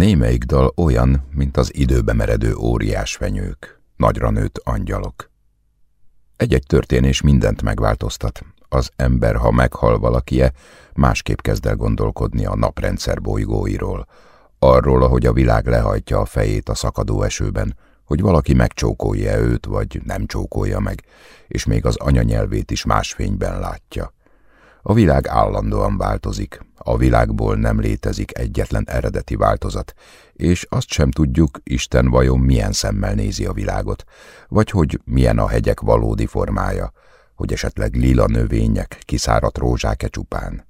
Némelyik dal olyan, mint az időbe meredő óriás fenyők, nagyra nőtt angyalok. Egy-egy történés mindent megváltoztat. Az ember, ha meghal valakie, másképp kezd el gondolkodni a naprendszer bolygóiról, arról, ahogy a világ lehajtja a fejét a szakadó esőben, hogy valaki megcsókolja őt, vagy nem csókolja meg, és még az anyanyelvét is más fényben látja. A világ állandóan változik, a világból nem létezik egyetlen eredeti változat, és azt sem tudjuk, Isten vajon milyen szemmel nézi a világot, vagy hogy milyen a hegyek valódi formája, hogy esetleg lila növények, kiszáradt rózsák-e csupán.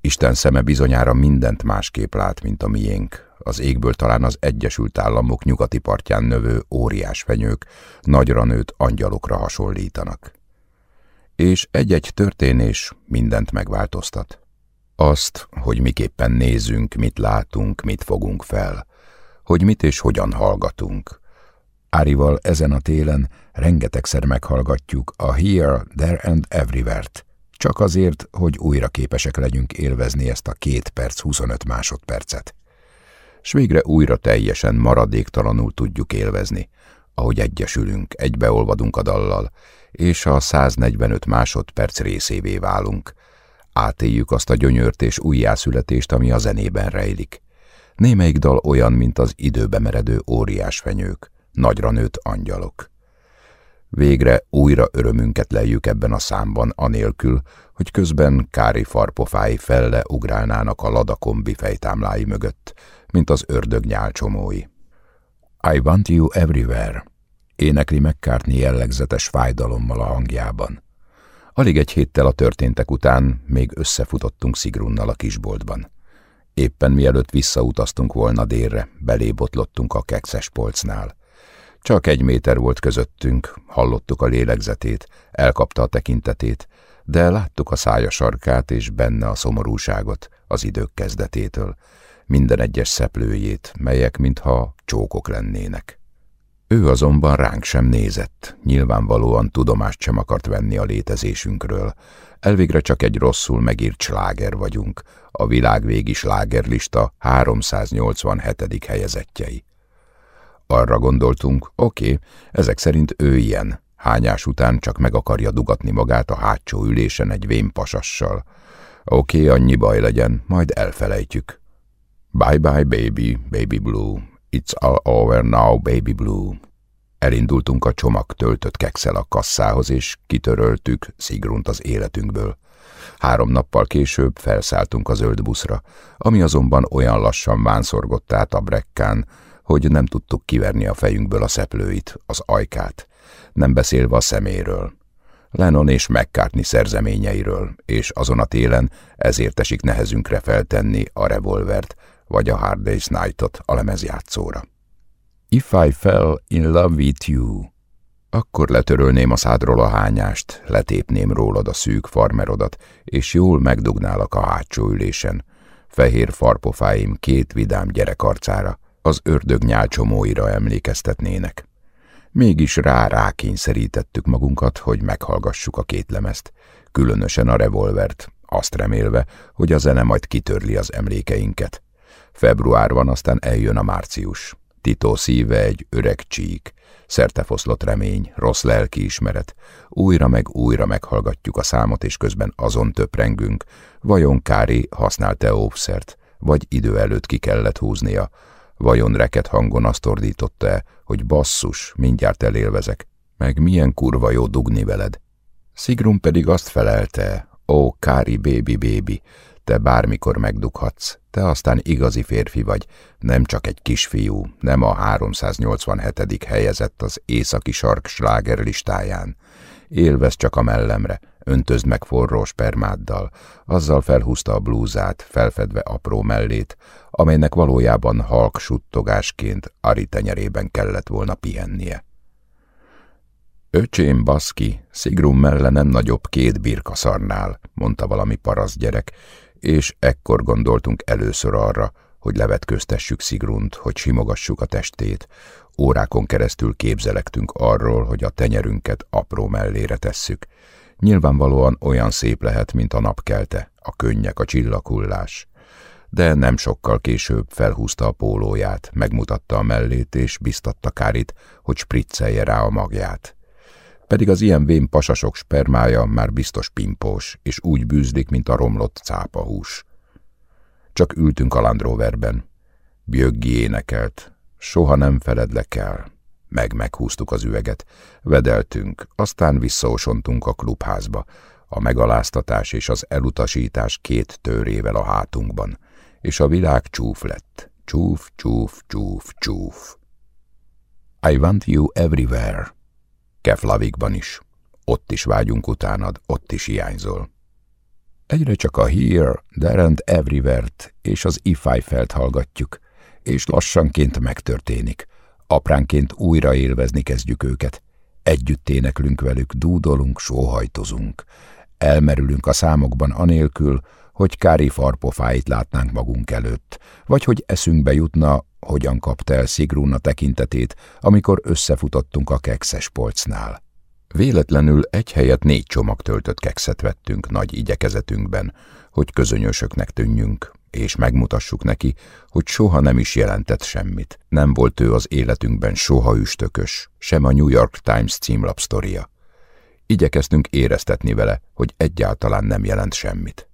Isten szeme bizonyára mindent másképp lát, mint a miénk. Az égből talán az Egyesült Államok nyugati partján növő óriás fenyők nagyra nőtt angyalokra hasonlítanak. És egy-egy történés mindent megváltoztat. Azt, hogy miképpen nézünk, mit látunk, mit fogunk fel, hogy mit és hogyan hallgatunk. Árival ezen a télen rengetegszer meghallgatjuk a Here, There and Everywhere-t, csak azért, hogy újra képesek legyünk élvezni ezt a két perc 25 másodpercet. S végre újra teljesen maradéktalanul tudjuk élvezni, ahogy egyesülünk, egybeolvadunk a dallal, és a 145 másodperc részévé válunk. Átéljük azt a gyönyört és újjászületést, ami a zenében rejlik. Némelyik dal olyan, mint az időbe meredő óriás fenyők, nagyra nőtt angyalok. Végre újra örömünket leljük ebben a számban, anélkül, hogy közben kári farpofái felle ugrálnának a ladakombi fejtámlái mögött, mint az ördög nyálcsomói. I want you everywhere, énekli McCartney jellegzetes fájdalommal a hangjában. Alig egy héttel a történtek után még összefutottunk Szigrunnal a kisboltban. Éppen mielőtt visszautaztunk volna délre, belébotlottunk a kekszes polcnál. Csak egy méter volt közöttünk, hallottuk a lélegzetét, elkapta a tekintetét, de láttuk a szája sarkát és benne a szomorúságot az idők kezdetétől, minden egyes szeplőjét, melyek mintha csókok lennének. Ő azonban ránk sem nézett, nyilvánvalóan tudomást sem akart venni a létezésünkről. Elvégre csak egy rosszul megírt sláger vagyunk, a világvégi slágerlista 387. helyezettjei. Arra gondoltunk, oké, ezek szerint ő ilyen, hányás után csak meg akarja dugatni magát a hátsó ülésen egy vénpasassal. Oké, okay, annyi baj legyen, majd elfelejtjük. Bye bye baby, baby blue, it's all over now, baby blue. Elindultunk a csomag töltött kekszel a kasszához, és kitöröltük Szigrunt az életünkből. Három nappal később felszálltunk a zöld buszra, ami azonban olyan lassan vánszorgott át a brekkán, hogy nem tudtuk kiverni a fejünkből a szeplőit, az ajkát, nem beszélve a szeméről. Lennon és McCartney szerzeményeiről, és azon a télen ezért esik nehezünkre feltenni a revolvert, vagy a Hard Day's Night-ot a lemezjátszóra. If I fell in love with you, akkor letörölném a szádról a hányást, letépném rólad a szűk farmerodat, és jól megdugnálak a hátsó ülésen, fehér farpofáim két vidám gyerekarcára, az ördög nyálcsomóira emlékeztetnének. Mégis rá rákényszerítettük magunkat, hogy meghallgassuk a két lemezt, különösen a revolvert, azt remélve, hogy a zene majd kitörli az emlékeinket. Februárban aztán eljön a március. Titó szíve egy öreg csík, szertefoszlott remény, rossz lelkiismeret. Újra meg újra meghallgatjuk a számot, és közben azon töprengünk, vajon Kári használt-e óvszert, vagy idő előtt ki kellett húznia, Vajon reket hangon azt ordította-e, hogy basszus, mindjárt elélvezek, meg milyen kurva jó dugni veled? Sigrun pedig azt felelte, ó, Kári baby baby, te bármikor megdughatsz, te aztán igazi férfi vagy, nem csak egy kisfiú, nem a 387. helyezett az északi sark sláger listáján. Élvez csak a mellemre, öntözd meg forró spermáddal, azzal felhúzta a blúzát, felfedve apró mellét, amelynek valójában halk suttogásként Ari tenyerében kellett volna pihennie. Öcsém, baszki, Szigrum melle nem nagyobb két birkaszarnál, mondta valami parasz gyerek, és ekkor gondoltunk először arra, hogy levetköztessük Szigrunt, hogy simogassuk a testét. Órákon keresztül képzelektünk arról, hogy a tenyerünket apró mellére tesszük. Nyilvánvalóan olyan szép lehet, mint a napkelte, a könnyek, a csillaghullás de nem sokkal később felhúzta a pólóját, megmutatta a mellét és biztatta Kárit, hogy spriccelje rá a magját. Pedig az ilyen vén pasasok spermája már biztos pimpós, és úgy bűzlik, mint a romlott cápahús. Csak ültünk a Land Roverben. Bjöggi énekelt. Soha nem feledlek el. Meg meghúztuk az üveget, vedeltünk, aztán visszaosontunk a klubházba, a megaláztatás és az elutasítás két törével a hátunkban, és a világ csúf lett. Csúf, csúf, csúf, csúf. I want you everywhere. Keflavikban is. Ott is vágyunk utánad, ott is hiányzol. Egyre csak a Here, There and Everywhere-t és az If I Felt hallgatjuk, és lassanként megtörténik. Apránként újra élvezni kezdjük őket. Együtt éneklünk velük, dúdolunk, sóhajtozunk. Elmerülünk a számokban anélkül, hogy Kári farpofáit látnánk magunk előtt, vagy hogy eszünkbe jutna, hogyan kapta el Szigrún tekintetét, amikor összefutottunk a kekszes polcnál. Véletlenül egy helyet négy csomag töltött kekszet vettünk nagy igyekezetünkben, hogy közönyösöknek tűnjünk, és megmutassuk neki, hogy soha nem is jelentett semmit. Nem volt ő az életünkben soha üstökös, sem a New York Times címlapsztoria. Igyekeztünk éreztetni vele, hogy egyáltalán nem jelent semmit.